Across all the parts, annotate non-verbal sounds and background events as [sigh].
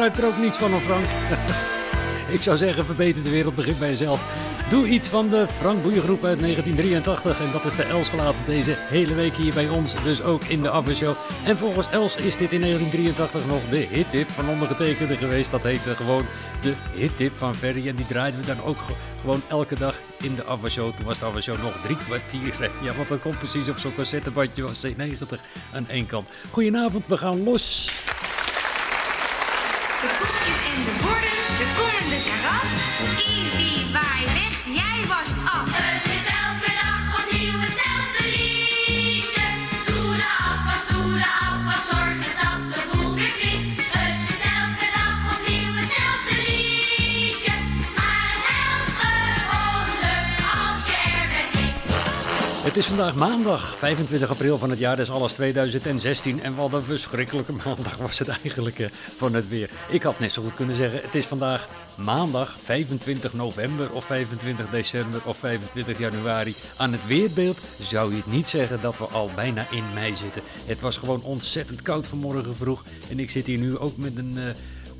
Begrijp er ook niets van, of Frank. [laughs] Ik zou zeggen, verbeter de wereld, begint bij jezelf. Doe iets van de Frank Boeien uit 1983. En dat is de Els-plaat deze hele week hier bij ons. Dus ook in de Show. En volgens Els is dit in 1983 nog de hittip van ondergetekende geweest. Dat heette gewoon de hittip van Ferry. En die draaiden we dan ook gewoon elke dag in de Show. Toen was de Show nog drie kwartier. Ja, want dat komt precies op zo'n cassettebandje van C90 aan één kant. Goedenavond, we gaan los. De borden, de kom en de karas. Ibi, waai weg, jij was af. Is vandaag maandag, 25 april van het jaar des alles 2016. En wat een verschrikkelijke maandag was het eigenlijk eh, van het weer. Ik had net zo goed kunnen zeggen, het is vandaag maandag 25 november of 25 december of 25 januari. Aan het weerbeeld zou je het niet zeggen dat we al bijna in mei zitten. Het was gewoon ontzettend koud vanmorgen vroeg. En ik zit hier nu ook met een uh,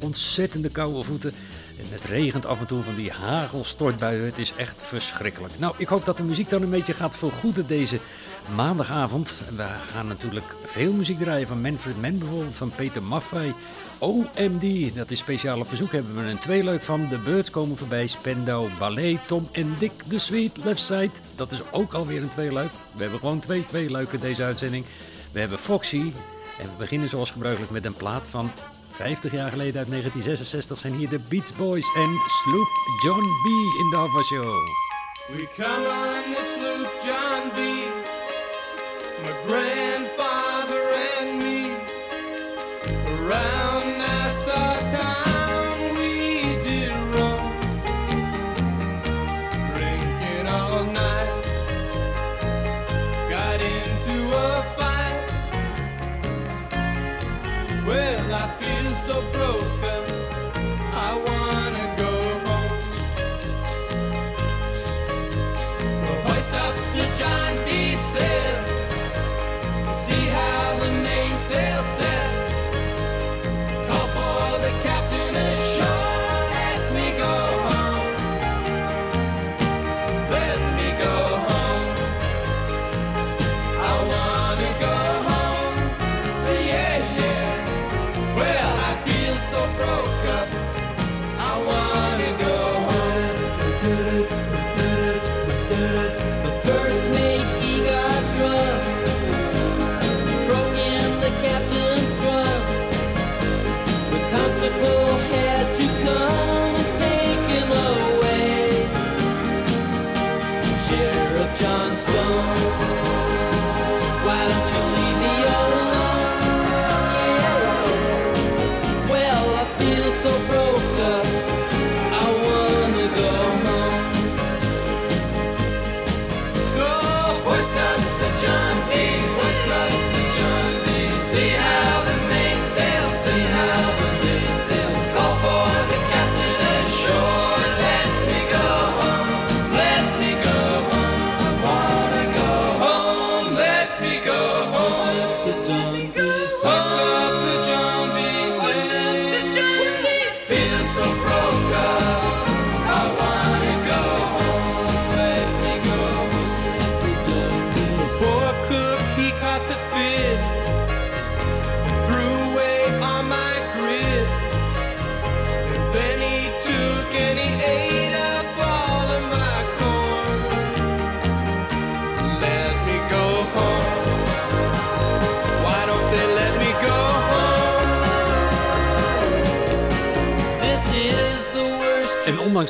ontzettende koude voeten. En het regent af en toe van die hagelstortbuien. Het is echt verschrikkelijk. Nou, ik hoop dat de muziek dan een beetje gaat vergoeden deze maandagavond. We gaan natuurlijk veel muziek draaien van Manfred Mann bijvoorbeeld, van Peter Maffay. OMD, dat is speciale verzoek, hebben we een tweeluik van. De Birds komen voorbij, Spendau, Ballet, Tom en Dick, The Sweet Left Side. Dat is ook alweer een tweeluik. We hebben gewoon twee tweeluiken deze uitzending. We hebben Foxy en we beginnen zoals gebruikelijk met een plaat van 50 jaar geleden uit 1966 zijn hier de Beach Boys en Sloop John B. in de Hava Show. We come on the sloop John B. My grandfather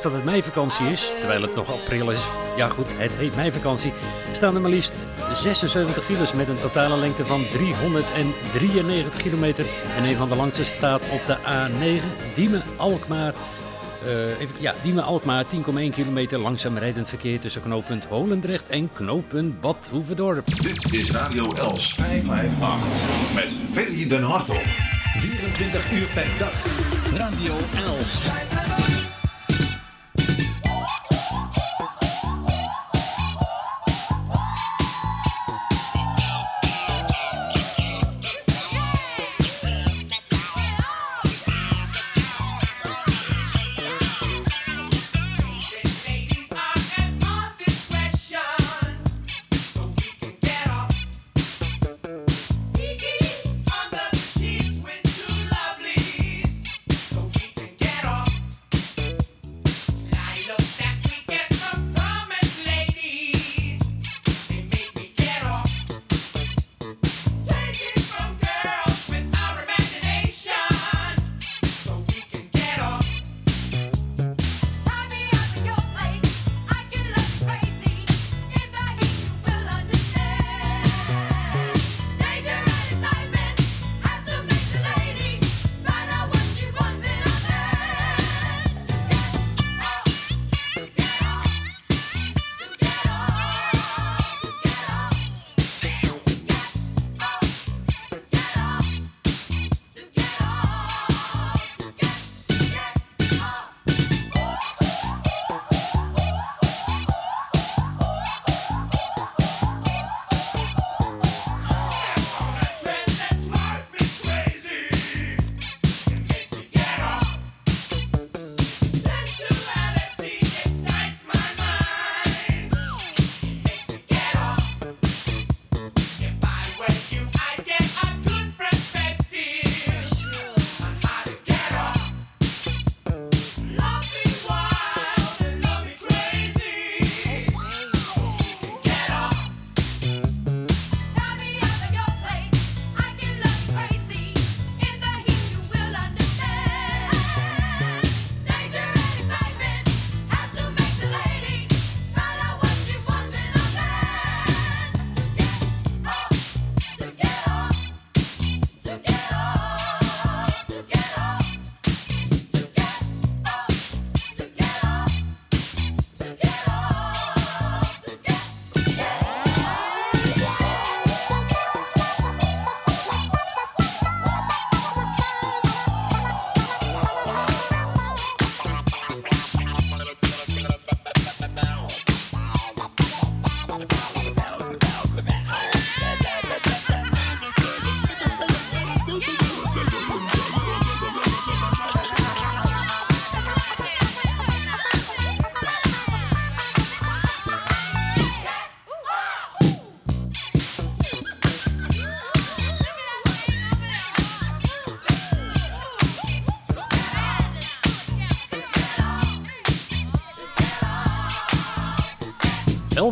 ondanks dat het meivakantie is, terwijl het nog april is, ja goed, het heet meivakantie, staan er maar liefst 76 files met een totale lengte van 393 kilometer. En een van de langste staat op de A9, Diemen-Alkmaar. Eh, even, ja, Diemen-Alkmaar, 10,1 kilometer langzaam rijdend verkeer tussen knooppunt Holendrecht en knooppunt Bad Hoeverdorp. Dit is Radio Els 558 met Ferry den Hartog. 24 uur per dag. Radio Els.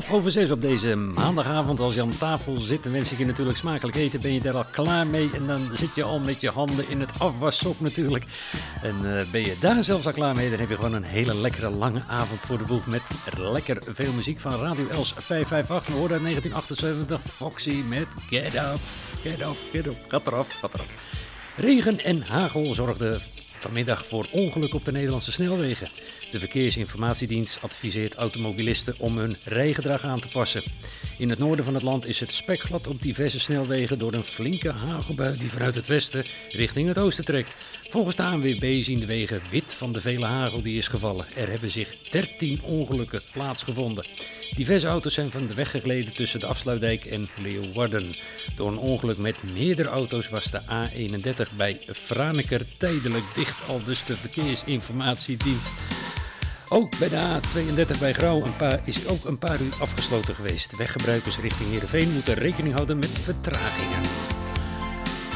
11 over 6 op deze maandagavond. Als je aan tafel zit, dan wens ik je natuurlijk smakelijk eten. Ben je daar al klaar mee? En dan zit je al met je handen in het afwassok natuurlijk. En eh, ben je daar zelfs al klaar mee, dan heb je gewoon een hele lekkere lange avond voor de boeg. Met lekker veel muziek van Radio Els 558. We hoorden uit 1978 Foxy met Get Off, Get Off, Get Off. Gaat eraf, gaat eraf. Regen en hagel zorgden vanmiddag voor ongeluk op de Nederlandse snelwegen. De Verkeersinformatiedienst adviseert automobilisten om hun rijgedrag aan te passen. In het noorden van het land is het spekglad op diverse snelwegen door een flinke hagelbui die vanuit het westen richting het oosten trekt. Volgens de ANWB zien de wegen wit van de vele hagel die is gevallen. Er hebben zich 13 ongelukken plaatsgevonden. Diverse auto's zijn van de weg gegleden tussen de Afsluitdijk en Leeuwarden. Door een ongeluk met meerdere auto's was de A31 bij Franeker tijdelijk dicht, al dus de Verkeersinformatiedienst. Ook bij de A32 bij Grauw een paar, is ook een paar uur afgesloten geweest. Weggebruikers richting Heerenveen moeten rekening houden met vertragingen.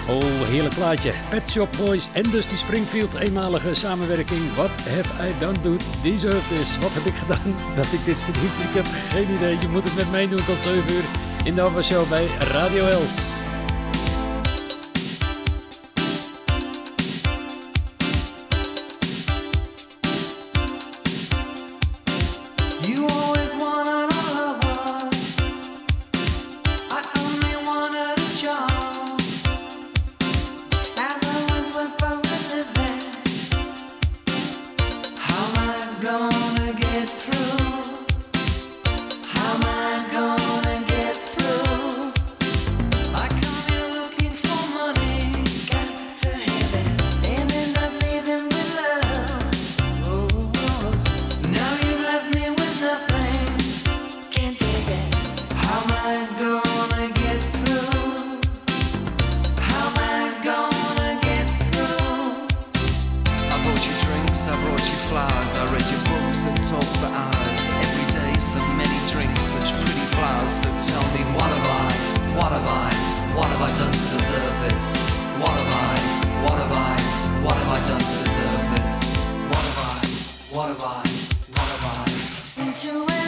Oh, heerlijk plaatje. Pet Shop Boys en Dusty Springfield. Eenmalige samenwerking. What have I done to deserve this? Wat heb ik gedaan [laughs] dat ik dit verdiend? Ik heb geen idee. Je moet het met mij doen tot 7 uur in de Show bij Radio Els. Since you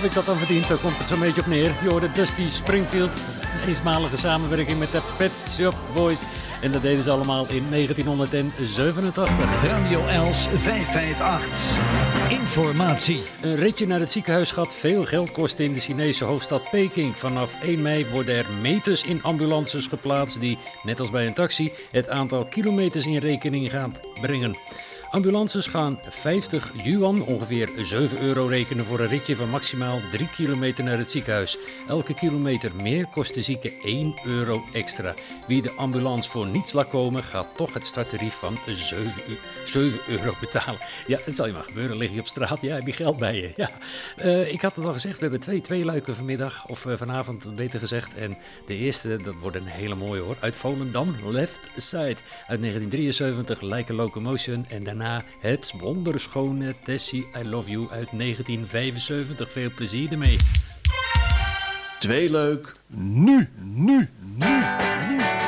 heb ik dat dan verdiend? Daar komt het zo'n beetje op neer. Je hoorde Dusty Springfield. Een eenmalige samenwerking met de Pet Shop Boys. En dat deden ze allemaal in 1987. Radio Els 558. Informatie. Een ritje naar het ziekenhuis gaat veel geld kosten in de Chinese hoofdstad Peking. Vanaf 1 mei worden er meters in ambulances geplaatst die, net als bij een taxi, het aantal kilometers in rekening gaan brengen. Ambulances gaan 50 yuan, ongeveer 7 euro, rekenen voor een ritje van maximaal 3 kilometer naar het ziekenhuis. Elke kilometer meer kost de zieke 1 euro extra. Wie de ambulance voor niets laat komen, gaat toch het starttarief van 7, eu- 7 euro [laughs] betalen. Ja, het zal je maar gebeuren. Lig je op straat, ja, heb je geld bij je. Ja. Eh, ik had het al gezegd, we hebben twee, twee luiken vanmiddag, of eh, vanavond beter gezegd. En de eerste, dat wordt een hele mooie hoor, uit Volendam, Left Side. Uit 1973, Like a Locomotion. En daarna het wonderschone Tessie, I Love You uit 1975. Veel plezier ermee. Twee leuk. Nu, nu, nu. Heavens,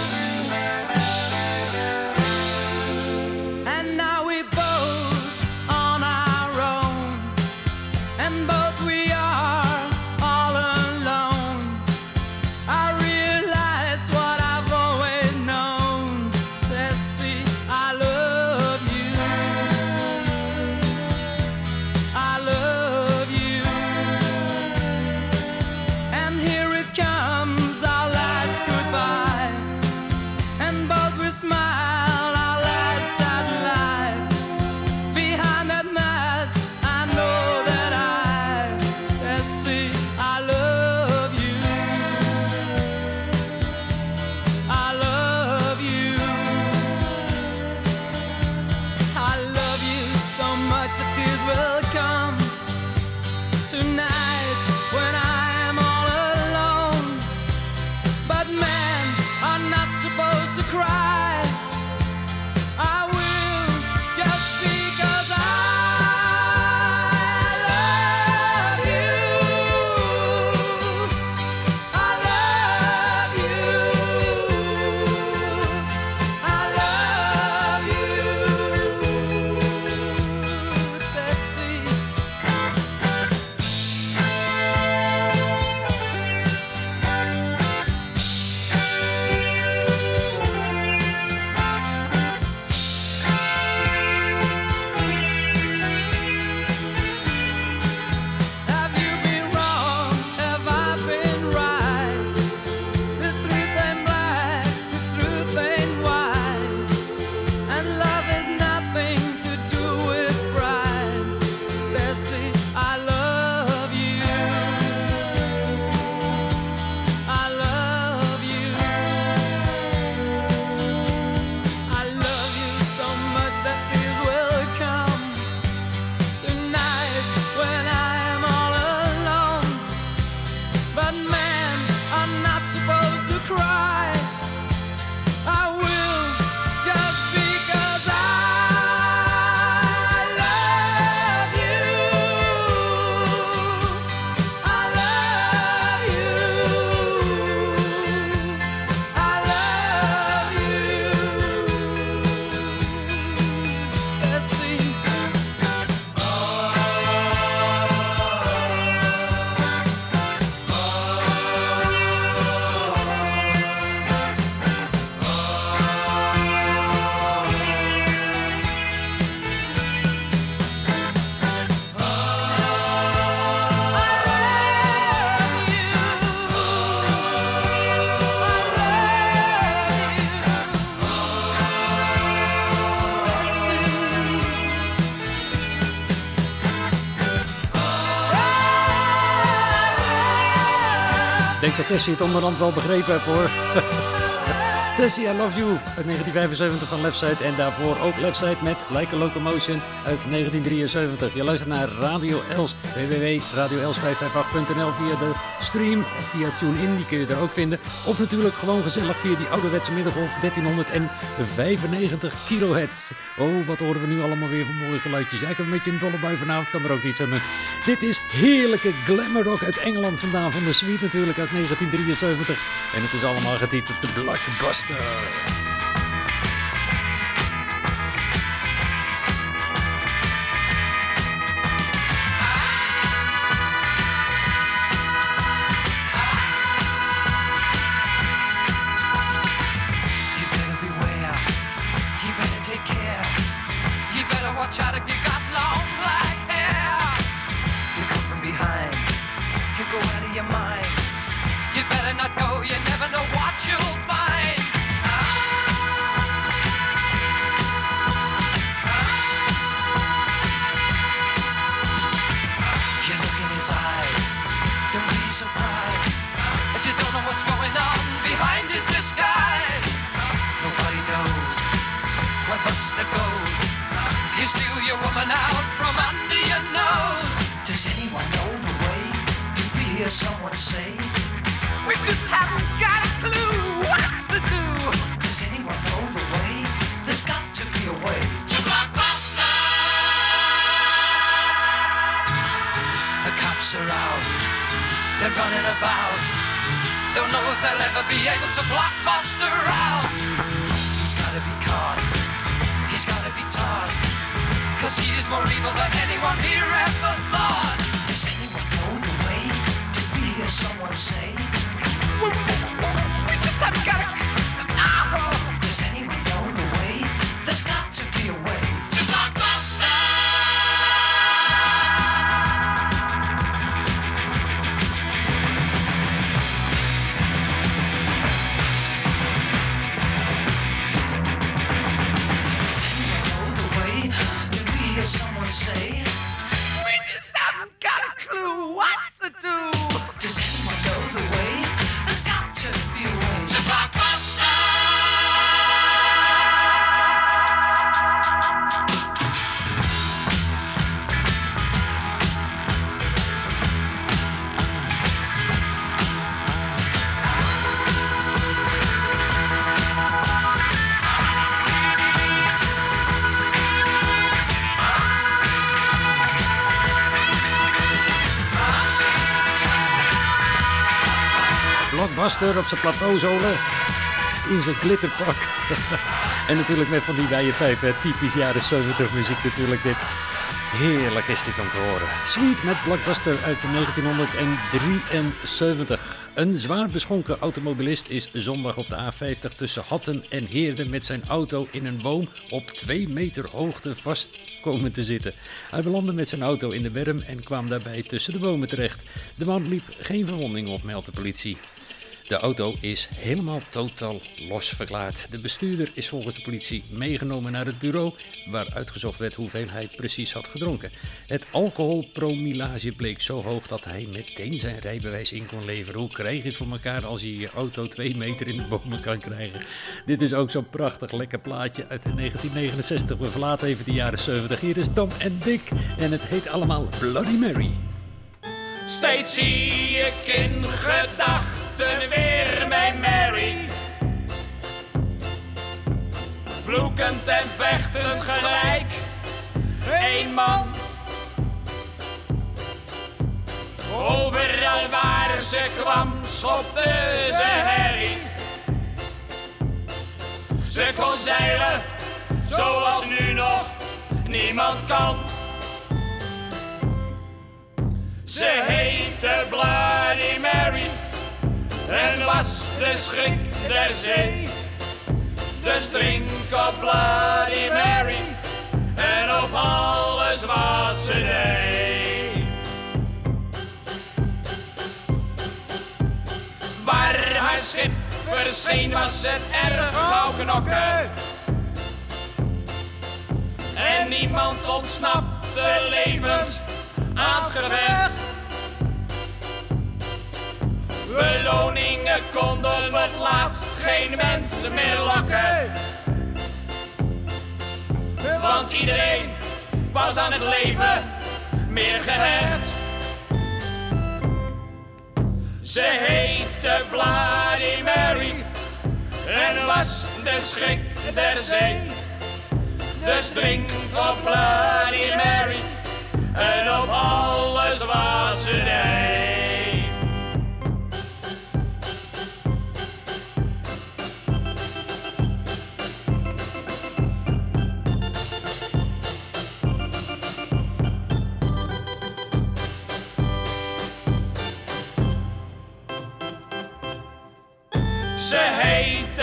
Tessie het onderhand wel begrepen heeft hoor. [laughs] Tessie, I Love You uit 1975 van Leftside. En daarvoor ook Leftside met Like a Locomotion uit 1973. Je luistert naar Radio Els, www.radioels558.nl via de stream of via TuneIn. Die kun je er ook vinden. Of natuurlijk gewoon gezellig via die ouderwetse middengolf 1395 kilohertz. Oh, wat horen we nu allemaal weer van mooie geluidjes. Ik heb een beetje een dolle bui vanavond, kan er ook niets aan doen. Dit is heerlijke glamour rock uit Engeland vandaan. Van de Suite natuurlijk uit 1973. En het is allemaal getiteld The Blockbuster. Op zijn plateauzolen. In zijn glitterpak. [laughs] en natuurlijk met van die wijde pijpen. Typisch jaren 70 muziek natuurlijk dit. Heerlijk is dit om te horen. Sweet met Blockbuster uit 1973. Een zwaar beschonken automobilist is zondag op de A50 tussen Hatten en Heerden met zijn auto in een boom op 2 meter hoogte vast komen te zitten. Hij belandde met zijn auto in de berm en kwam daarbij tussen de bomen terecht. De man liep geen verwondingen op, meldt de politie. De auto is helemaal totaal los verklaard. De bestuurder is volgens de politie meegenomen naar het bureau waar uitgezocht werd hoeveel hij precies had gedronken. Het alcoholpromillage bleek zo hoog dat hij meteen zijn rijbewijs in kon leveren. Hoe krijg je het voor elkaar als je je auto twee meter in de bomen kan krijgen? Dit is ook zo'n prachtig lekker plaatje uit 1969. We verlaten even de jaren 70. Hier is Tom en Dick en het heet allemaal Bloody Mary. Steeds zie ik in gedachten weer mijn Mary. Vloekend en vechtend gelijk. Eén man. Overal waar ze kwam, schopte ze herrie. Ze kon zeilen, zoals nu nog niemand kan. Ze heette Bloody Mary en was de schrik der zee. Dus drink op Bloody Mary en op alles wat ze deed. Waar haar schip verscheen was het erg gauw. En niemand ontsnapte levend aan het gevecht. Beloningen konden het laatst geen mensen meer lokken. Want iedereen was aan het leven meer gehecht. Ze heette Bloody Mary en was de schrik der zee. Dus drink op Bloody Mary en op alles wat ze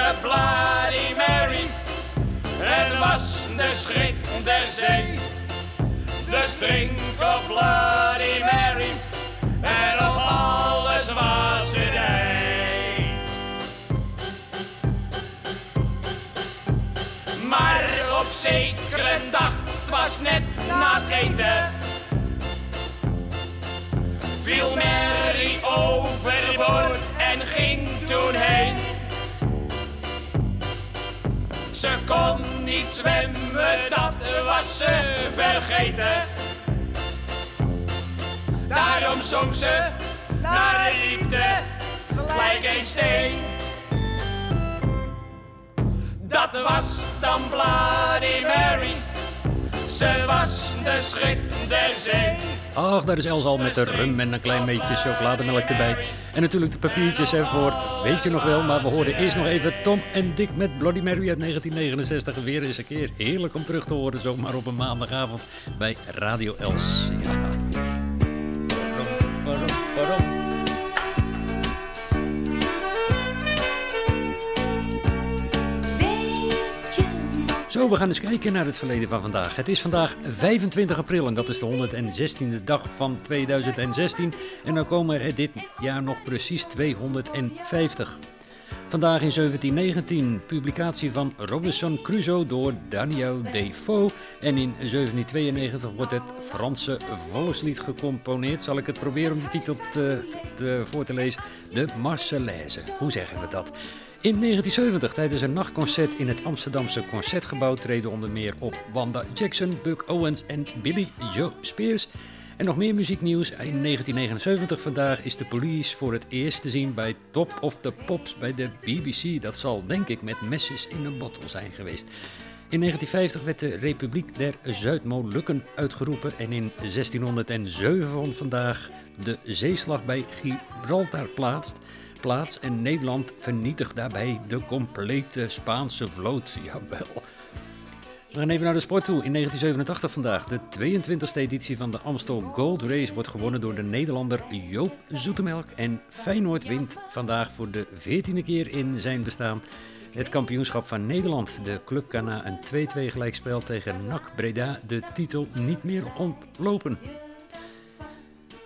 heette Bloody Mary en was de schrik der zee. Dus drink op Bloody Mary en op alles wat ze deed. Maar op zekere dag, het was net na het eten, viel Mary overboord en ging toen heen. Ze kon niet zwemmen, dat was ze vergeten. Daarom zong ze naar diepte gelijk een steen. Dat was dan Bloody Mary. Ze was de schrik der zee. Ach, daar is Els al met de rum en een klein beetje chocolademelk erbij. En natuurlijk de papiertjes ervoor, weet je nog wel. Maar we hoorden eerst nog even Tom en Dick met Bloody Mary uit 1969. Weer eens een keer heerlijk om terug te horen, zomaar op een maandagavond bij Radio Els. Ja. Zo, we gaan eens kijken naar het verleden van vandaag. Het is vandaag 25 april en dat is de 116e dag van 2016. En dan komen er dit jaar nog precies 250. Vandaag in 1719, publicatie van Robinson Crusoe door Daniel Defoe. En in 1792 wordt het Franse volkslied gecomponeerd. Zal ik het proberen om die titel te, te, voor te lezen? De Marseillaise. Hoe zeggen we dat? In 1970, tijdens een nachtconcert in het Amsterdamse Concertgebouw, treden onder meer op Wanda Jackson, Buck Owens en Billy Joe Spears. En nog meer muzieknieuws. In 1979 vandaag is de Police voor het eerst te zien bij Top of the Pops bij de BBC. Dat zal denk ik met mesjes in een bottel zijn geweest. In 1950 werd de Republiek der Zuid-Molukken uitgeroepen en in 1607 vond vandaag de zeeslag bij Gibraltar plaats plaats en Nederland vernietigt daarbij de complete Spaanse vloot. Jawel. We gaan even naar de sport toe. In 1987 vandaag. De 22e editie van de Amstel Gold Race wordt gewonnen door de Nederlander Joop Zoetemelk. En Feyenoord wint vandaag voor de 14e keer in zijn bestaan het kampioenschap van Nederland. De club kan na een 2-2 gelijkspel tegen NAC Breda de titel niet meer ontlopen.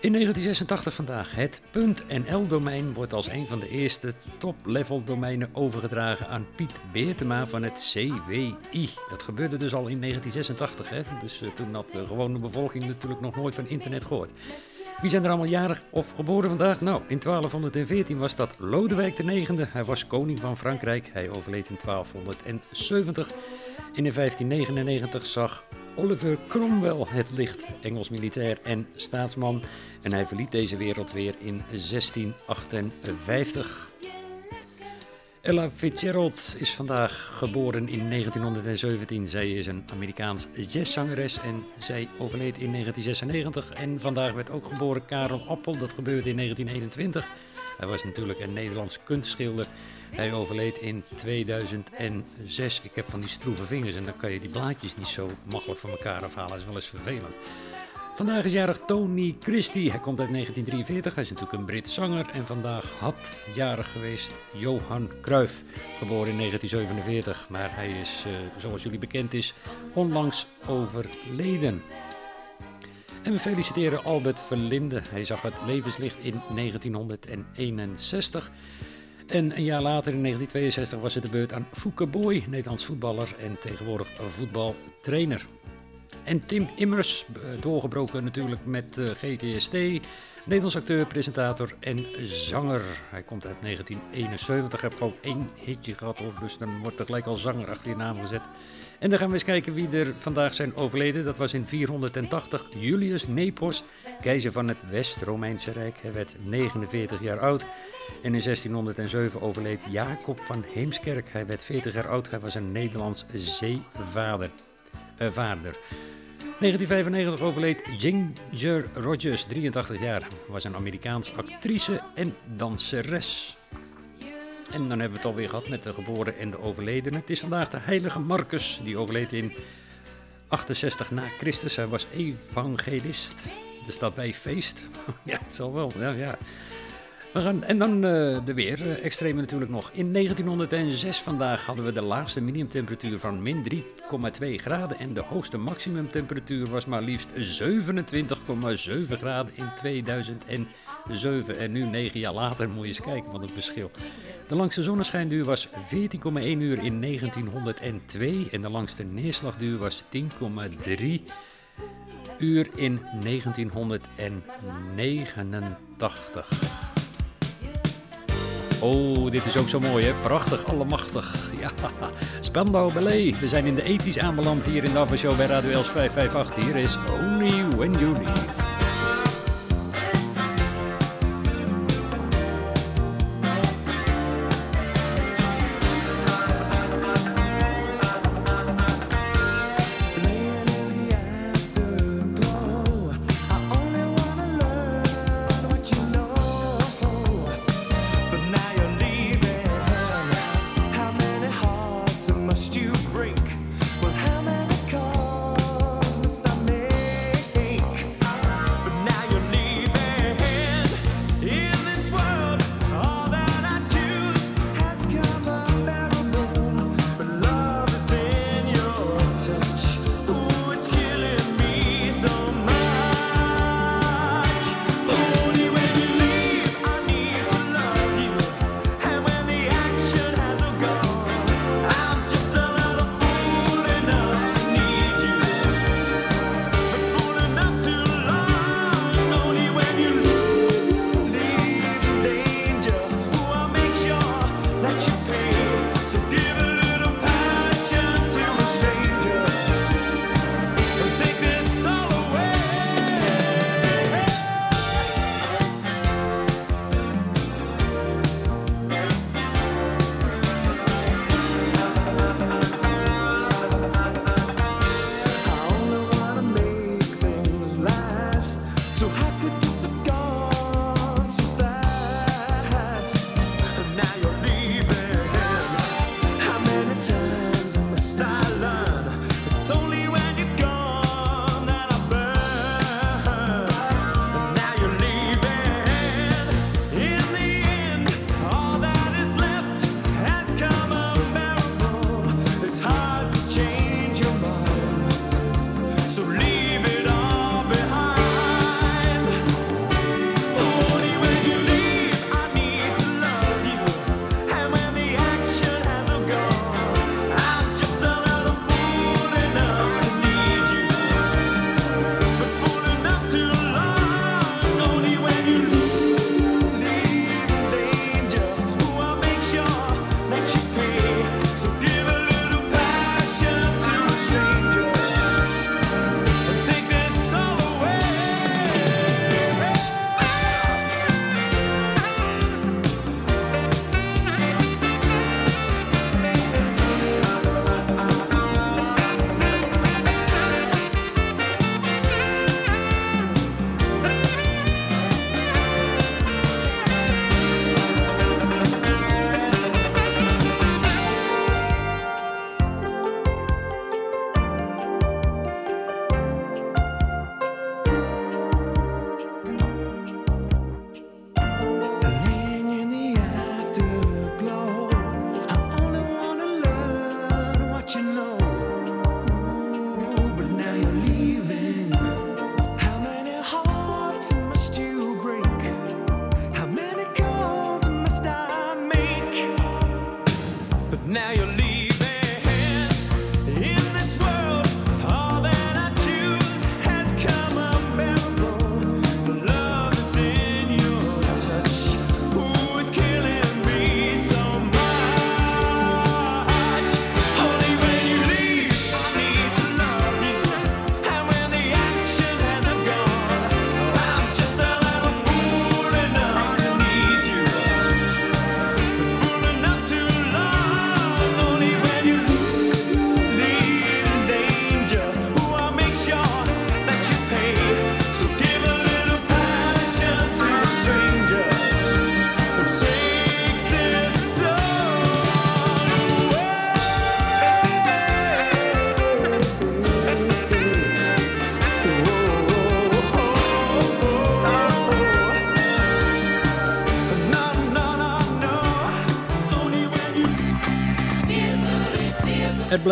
In 1986 vandaag. Het .nl-domein wordt als een van de eerste top-level domeinen overgedragen aan Piet Beertema van het CWI. Dat gebeurde dus al in 1986, hè? dus uh, toen had de gewone bevolking natuurlijk nog nooit van internet gehoord. Wie zijn er allemaal jarig of geboren vandaag? Nou, in 1214 was dat Lodewijk IX. Hij was koning van Frankrijk. Hij overleed in 1270. In 1599 zag Oliver Cromwell het licht, Engels militair en staatsman. En hij verliet deze wereld weer in 1658. Ella Fitzgerald is vandaag geboren in 1917. Zij is een Amerikaans jazzzangeres en zij overleed in 1996. En vandaag werd ook geboren Karel Appel, dat gebeurde in 1921. Hij was natuurlijk een Nederlands kunstschilder. Hij overleed in 2006. Ik heb van die stroeve vingers en dan kan je die blaadjes niet zo makkelijk van elkaar afhalen. Dat is wel eens vervelend. Vandaag is jarig Tony Christie. Hij komt uit 1943. Hij is natuurlijk een Brit zanger. En vandaag had jarig geweest Johan Cruijff. Geboren in 1947. Maar hij is, uh, zoals jullie bekend is, onlangs overleden. En we feliciteren Albert Verlinde. Hij zag het levenslicht in 1961. En een jaar later, in 1962, was het de beurt aan Fouke Boy, Nederlands voetballer en tegenwoordig voetbaltrainer. En Tim Immers, doorgebroken natuurlijk met GTST. Nederlands acteur, presentator en zanger. Hij komt uit 1971. Hij heeft gewoon één hitje gehad, dus dan wordt er gelijk al zanger achter je naam gezet. En dan gaan we eens kijken wie er vandaag zijn overleden. Dat was in 480 Julius Nepos, keizer van het West-Romeinse Rijk. Hij werd 49 jaar oud. En in 1607 overleed Jacob van Heemskerk. Hij werd 40 jaar oud. Hij was een Nederlands zeevader. eh, vader. 1995 overleed Ginger Rogers, 83 jaar. Was een Amerikaans actrice en danseres. En dan hebben we het alweer gehad met de geboren en de overledene. Het is vandaag de heilige Marcus, die overleed in 68 na Christus. Hij was evangelist. Er staat bij feest. [laughs] ja, het zal wel. Ja, ja. We gaan, en dan eh, de weer, eh, extreme natuurlijk nog. In 1906 vandaag hadden we de laagste minimumtemperatuur van min 3,2 graden. En de hoogste maximumtemperatuur was maar liefst 27,7 graden in 2007. En nu, 9 jaar later, moet je eens kijken van het verschil. De langste zonneschijnduur was 14,1 uur in 1902. En de langste neerslagduur was 10,3 uur in 1989. Oh, dit is ook zo mooi, hè? Prachtig, allemachtig. Ja, [laughs] Spandau Ballet. We zijn in de ethisch aanbeland hier in de Avashow bij Radio Els 558. Hier is Only When You Leave.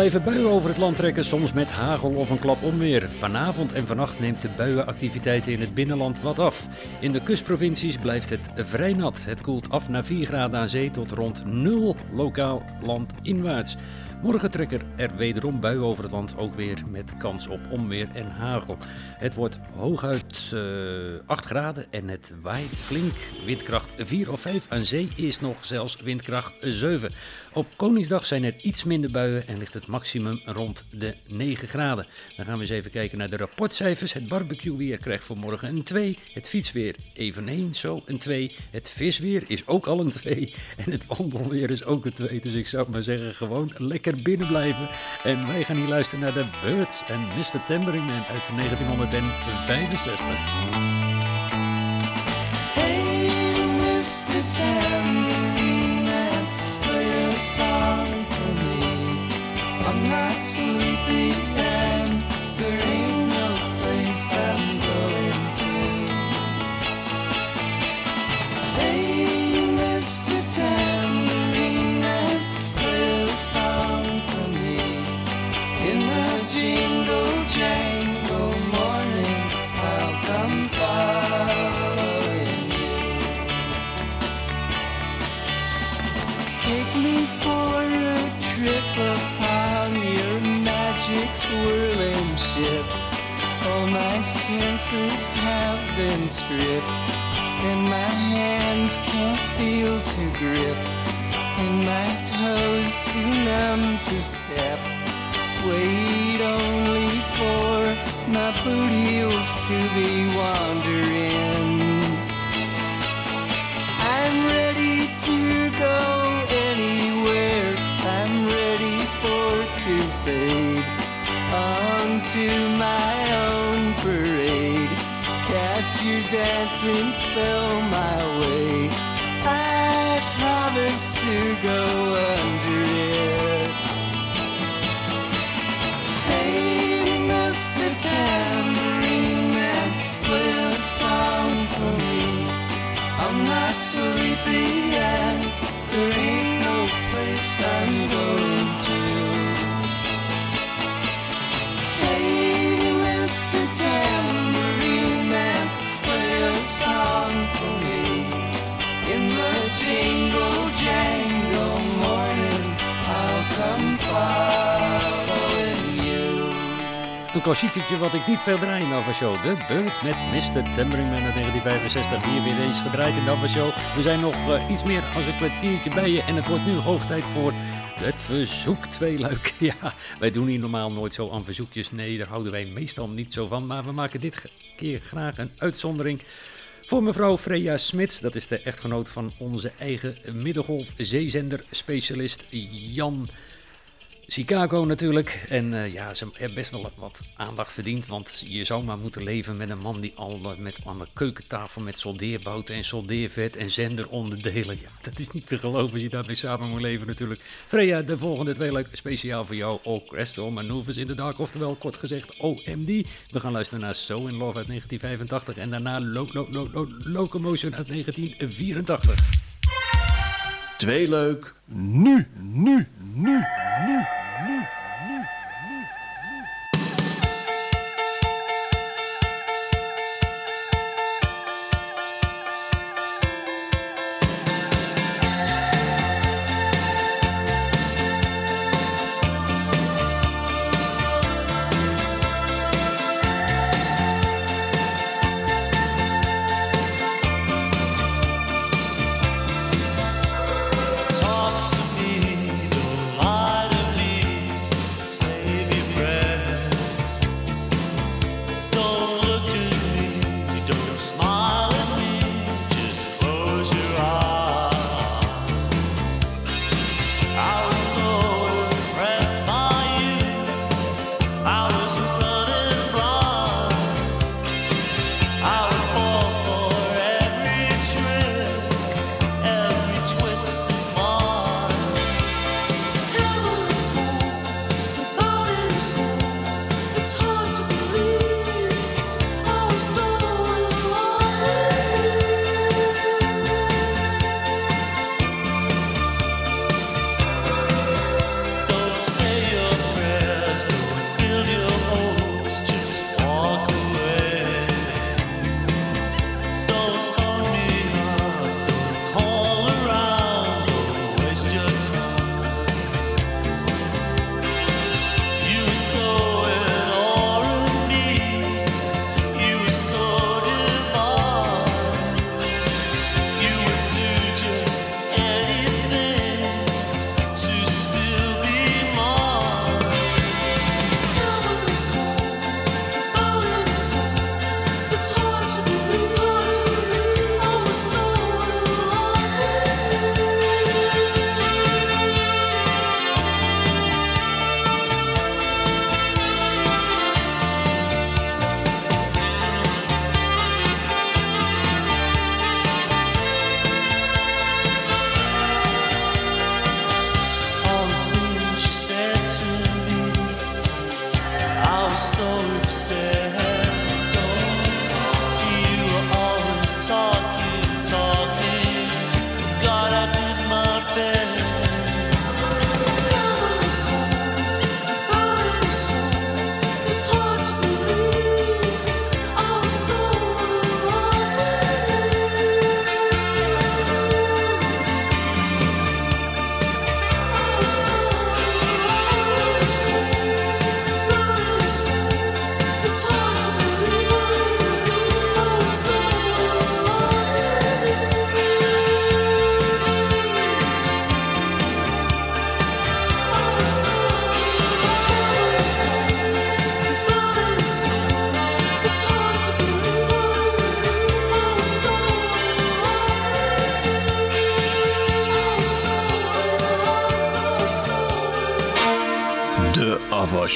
Blijven buien over het land trekken, soms met hagel of een klap onweer. Vanavond en vannacht neemt de buienactiviteiten in het binnenland wat af. In de kustprovincies blijft het vrij nat. Het koelt af naar 4 graden aan zee tot rond 0 lokaal landinwaarts. Morgen trekken er wederom buien over het land, ook weer met kans op onweer en hagel. Het wordt hooguit eh 8 graden en het waait flink. Windkracht 4 of 5 aan zee is nog zelfs windkracht 7. Op Koningsdag zijn er iets minder buien en ligt het maximum rond de 9 graden. Dan gaan we eens even kijken naar de rapportcijfers. Het barbecueweer krijgt voor morgen een 2. Het fietsweer eveneens zo een 2. Het visweer is ook al een 2. En het wandelweer is ook een 2. Dus ik zou maar zeggen, gewoon lekker binnen blijven. En wij gaan hier luisteren naar de Birds en Mr. Tambourine Man uit 1965. Klassieketje wat ik niet veel draai in de Show. De Birds met Mr. Tambourine uit 1965. Hier weer eens gedraaid in de Show. We zijn nog eh, iets meer als een kwartiertje bij je. En het wordt nu hoog tijd voor het verzoek tweeluik. [laughs] Ja, wij doen hier normaal nooit zo aan verzoekjes. Nee, daar houden wij meestal niet zo van. Maar we maken dit keer graag een uitzondering. Voor mevrouw Freya Smits, dat is de echtgenoot van onze eigen middengolf zeezender specialist Jan Chicago natuurlijk. En eh, ja, ze hebben best wel wat aandacht verdiend. Want je zou maar moeten leven met een man die al met, aan de keukentafel met soldeerbouten en soldeervet en zenderonderdelen. Ja, dat is niet te geloven als je daarmee samen moet leven natuurlijk. Freya, de volgende twee leuk speciaal voor jou. Crystal Maneuvers in the Dark, oftewel kort gezegd OMD. We gaan luisteren naar So in Love uit 1985 en daarna Lo Lo Lo Lo Locomotion uit 1984. Twee leuk. Nu, nu, nu, nu.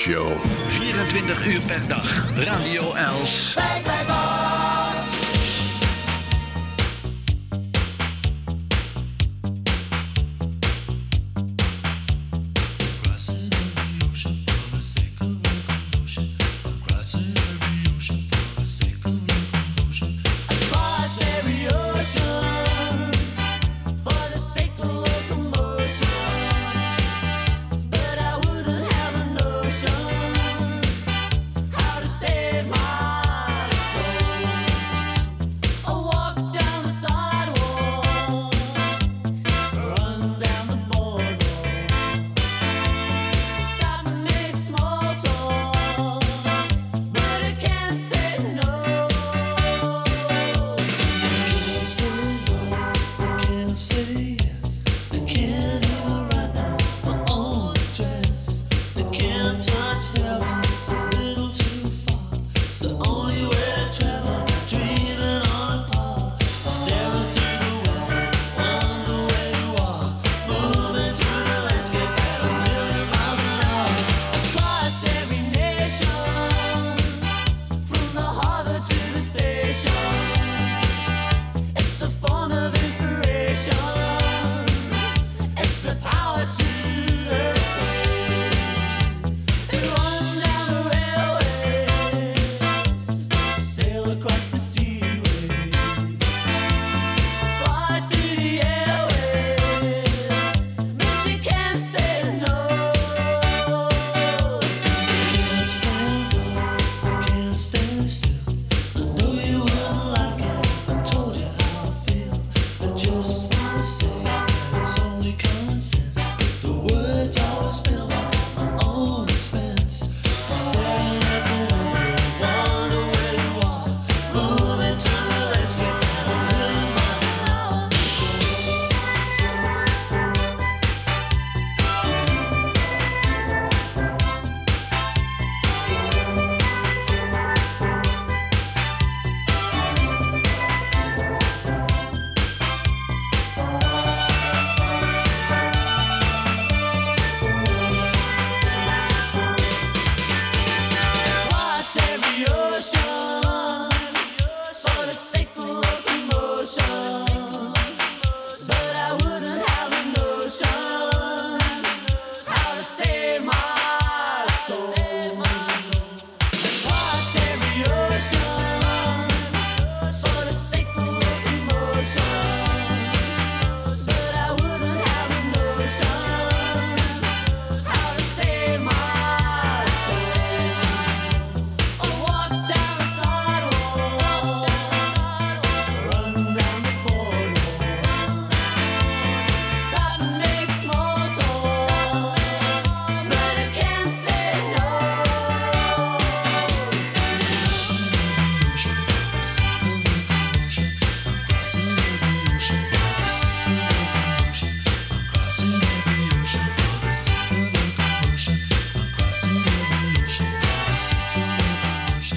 24 uur per dag. Radio Els.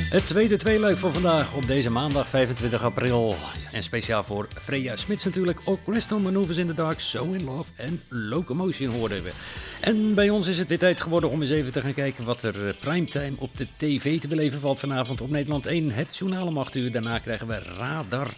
Het tweede tweeluik voor vandaag op deze maandag 25 april. En speciaal voor Freya Smits natuurlijk ook Crystal Manoeuvres in the Dark, So in Love en Locomotion hoorden we. En bij ons is het weer tijd geworden om eens even te gaan kijken wat er eh, primetime op de tv te beleven valt vanavond op Nederland 1. Het journaal om 8 uur, daarna krijgen we Radar.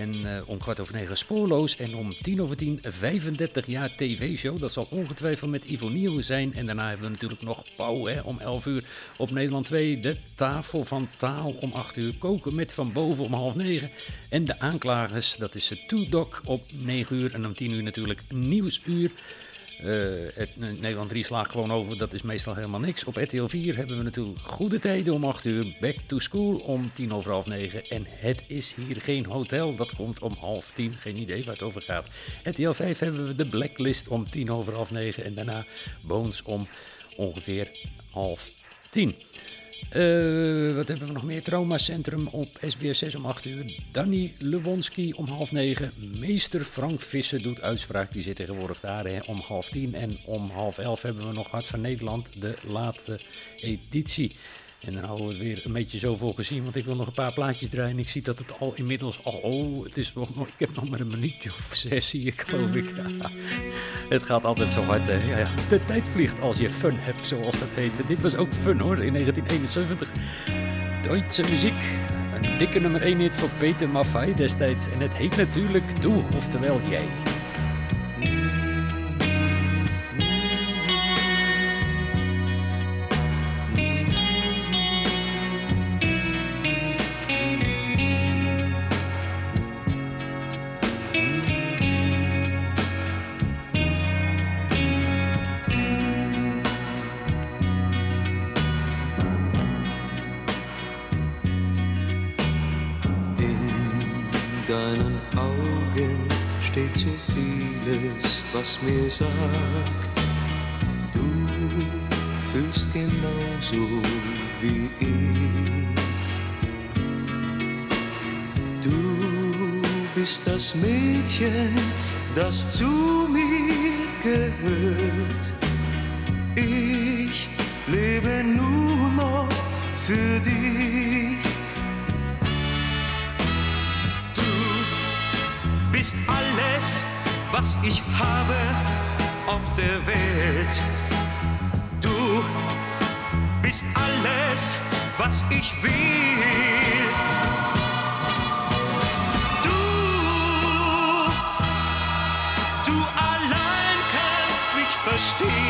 En eh, om kwart over negen spoorloos. En om tien over tien 35 jaar tv-show. Dat zal ongetwijfeld met Ivo Nieuw zijn. En daarna hebben we natuurlijk nog Pauw hè, om 11 uur op Nederland 2. De tafel van taal om 8 uur. Koken met van boven om half negen. En de aanklagers, dat is het Doc op 9 uur. En om 10 uur natuurlijk Nieuwsuur. Eh, het, Nederland 3 slaagt gewoon over, dat is meestal helemaal niks. Op RTL 4 hebben we natuurlijk goede tijden om 8 uur. Back to school om tien over half 9. En het is hier geen hotel, dat komt om half 10. Geen idee waar het over gaat. RTL 5 hebben we de blacklist om tien over half 9. En daarna Bones om ongeveer half 10. Eh, wat hebben we nog meer? Traumacentrum op SBS 6 om 8 uur. Danny Lewonski om half 9. Meester Frank Visser doet uitspraak. Die zit tegenwoordig daar hè, om half 10. En om half 11 hebben we nog Hart van Nederland, de laatste editie. En dan houden we het weer een beetje zo voor gezien. Want ik wil nog een paar plaatjes draaien. Ik zie dat het al inmiddels al. Oh, het is nog, ik heb nog maar een minuutje of zes, zie ik, geloof ik. [laughs] het gaat altijd zo hard. Hè. Ja, ja. De tijd vliegt als je fun hebt, zoals dat heet. Dit was ook fun hoor, in 1971. Duitse muziek. Een dikke nummer 1 hit voor Peter Maffay destijds. En het heet natuurlijk Doe, oftewel jij. Vieles, was mir sagt, du fühlst genauso wie ich. Du bist das Mädchen, das zu mir gehört. Was ich habe auf der Welt. Du bist alles, was ich will. Du, du allein kannst mich verstehen.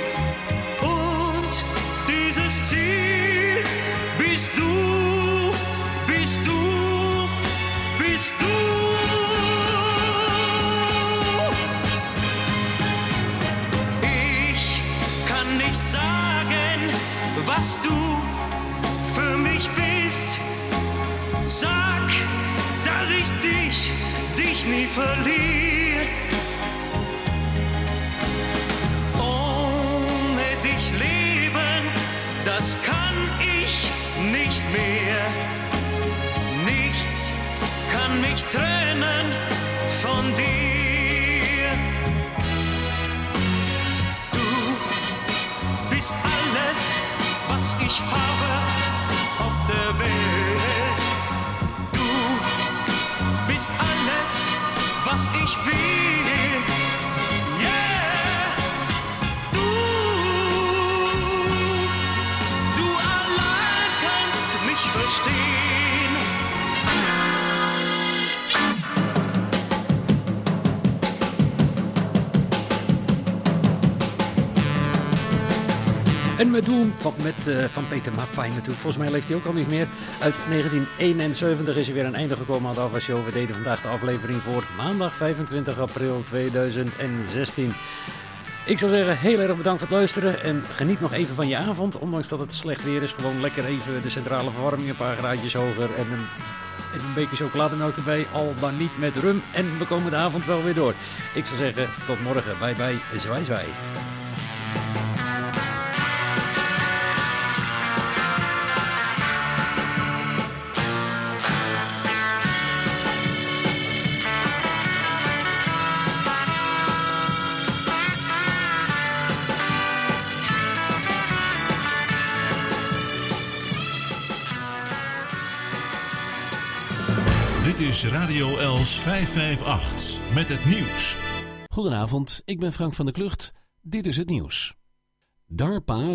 mich verliebt. Met Doem van, met, eh, van Peter Maffay natuurlijk. Volgens mij leeft hij ook al niet meer. Uit 1971 is hij weer een einde gekomen aan de Show. We deden vandaag de aflevering voor maandag 25 april 2016. Ik zou zeggen, heel erg bedankt voor het luisteren. En geniet nog even van je avond. Ondanks dat het slecht weer is. Gewoon lekker even de centrale verwarming een paar graadjes hoger. En een, en een beetje chocolademelk erbij. Al dan niet met rum. En we komen de avond wel weer door. Ik zou zeggen, tot morgen. Bye bye. Zwaai zwaai. Is Radio Els 558 met het nieuws. Goedenavond, ik ben Frank van der Klucht. Dit is het nieuws. DARPA